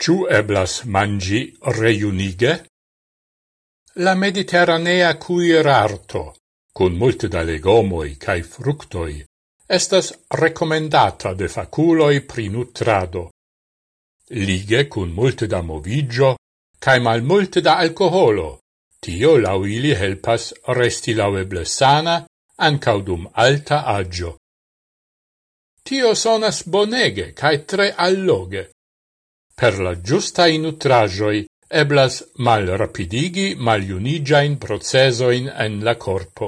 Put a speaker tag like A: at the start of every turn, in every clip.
A: Ciu eblas mangi reunige? La mediterranea cuirarto, cun multe da legomoi cae fructoi, estas recomendata de faculoi pri nutrado. Lige cun multe da movigio, cae mal multe da alcoholo, tio lau ili helpas resti laueble sana, ancaudum alta agio. Tio sonas bonege, cae tre alloge Per la giusta nutrajoi eblas mal rapidigi maliunigiain procesoin en la corpo.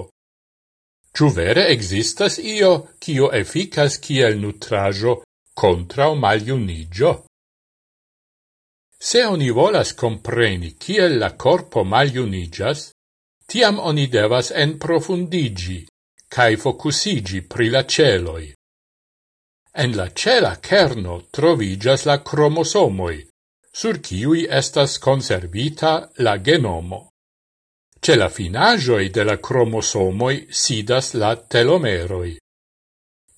A: Ciu vere existas io cio efficas kiel nutrajo contra o maliunigio? Se oni volas compreni kiel la corpo maliunigas, tiam oni devas en profundigi, cae focusigi pri la celoi. En la cela kerno trovigas la cromosomoi, sur ciui estas conservita la genomo. Ce la finajoi de la cromosomoi sidas la telomeroi.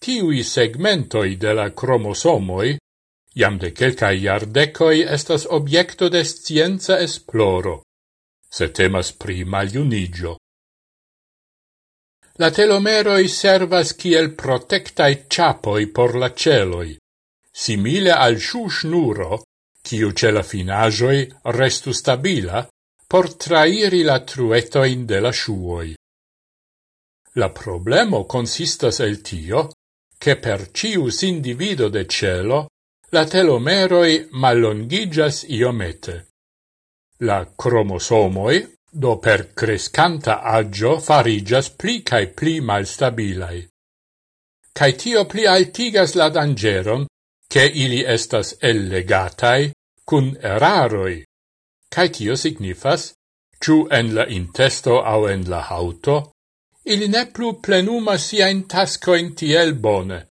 A: Tiui segmentoi de la cromosomoi, iam de quelcae iardecoi estas objecto de scienza esploro, se temas pri maliunigio. La telomeroi servas kiel protectae chapoi por la celoi, simile al sciusnuro, kiu ce la finajoi restu stabila, por trairi la truetoin de la sciuoi. La problemo consistas el tio, che per cius individo de celo la telomeroi mallongigas iomete. La cromosomoi do per crescanta agio farigas pli cae pli malstabilai. Cae tio pli altigas la dangeron, che ili estas ellegatai cun eraroi. Cae tio signifas, ciu en la intesto au en la auto, ili ne plu plenuma ia in tiel bone.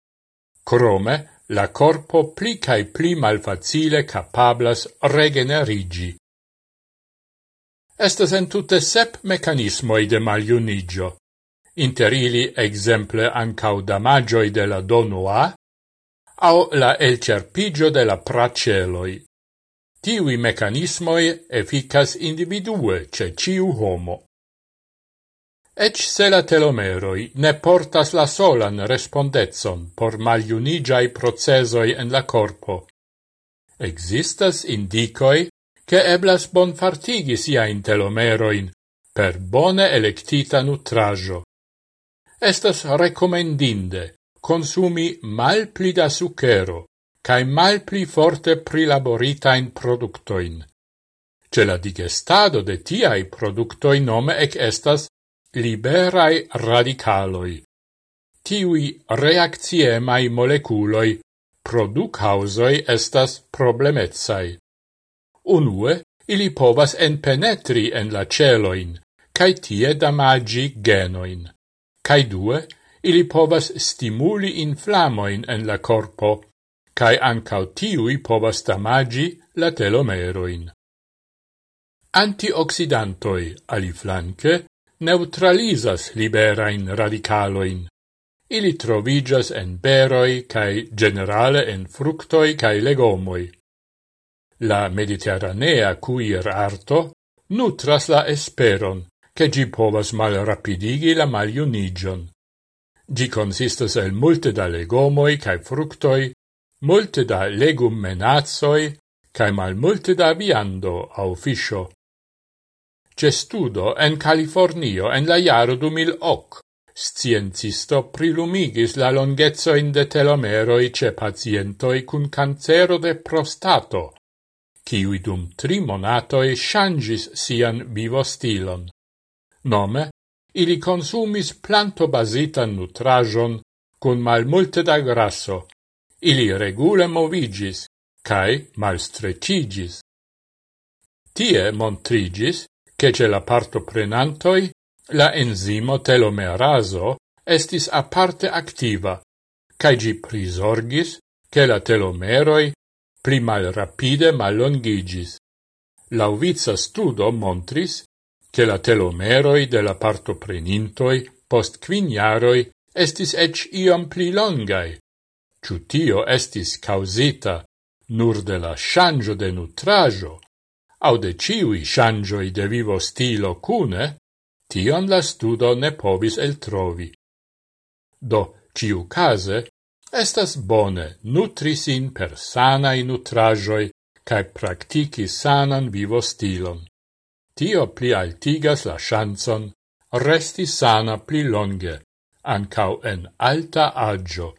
A: Crome, la corpo pli cae pli malfacile capablas regenerigi estas entute sep mecanismoi de maliunigio. Inter ili exemple ancau damagioi de la donua, au la elcerpigio de la praceloi. Tiui mecanismoi efficas individue ce ciu homo. Ec se la telomeroi ne portas la solan respondetson por maliunigiai procesoi en la corpo. Existas indicoi che eblas bon fartigi sia in telomeroin per bone electita nutrajo. Estas recomendinde consumi mal pli da sucero, cae mal pli forte prilaboritain productoin. Ce la digestado de tiai productoi nome ec estas liberai radicaloi. Tiui reactiemai moleculoi producausoi estas problemetsai. Unue, ili povas enpenetri en la celoin, cae tie damagi genoin. Cae due, ili povas stimuli inflamoin en la corpo, cae ancau tiui povas damagi la telomeroin. Antioxidantoi, aliflanque, neutralizas liberain radicaloin. Ili trovigas en beroi cae generale en fructoi cae legomoi. La mediterranea cuir arto nutras la esperon, che gi povas malrapidigi la maliunigion. Gi consistas el multe da legomoi cae fructoi, multe da legum cae mal multe da viando au fiscio. Cestudo en Californio en la jaro du mil hoc, sciencisto prilumigis la longezzoin de telomeroi ce pazientoi cun cancero de prostato, kiui dum tri monatoi changis sian vivostilon. Nome, ili consumis planto-basitan nutrajon cun mal multe da grasso. Ili regule movigis, cae mal strecigis. Tie montrigis, che ce la parto prenantoi, la enzimo telomeraso estis aparte activa, cae gi prisorgis che la telomeroi pli mal rapide mallongigis. Lauvica studo montris che la telomeroi de la partoprenintoi post quiniaroi estis ec iom pli longai. Ciutio estis causita nur de la shangio de nutrajo, au de ciui shangioi de vivo stilo cune, tion la studo ne povis el trovi. Do, ciu case, Estas bone nutrisin per sanai nutrajoi cae practici sanan vivo stilon. Tio pli altigas la chanson resti sana pli longe, ancau en alta agio,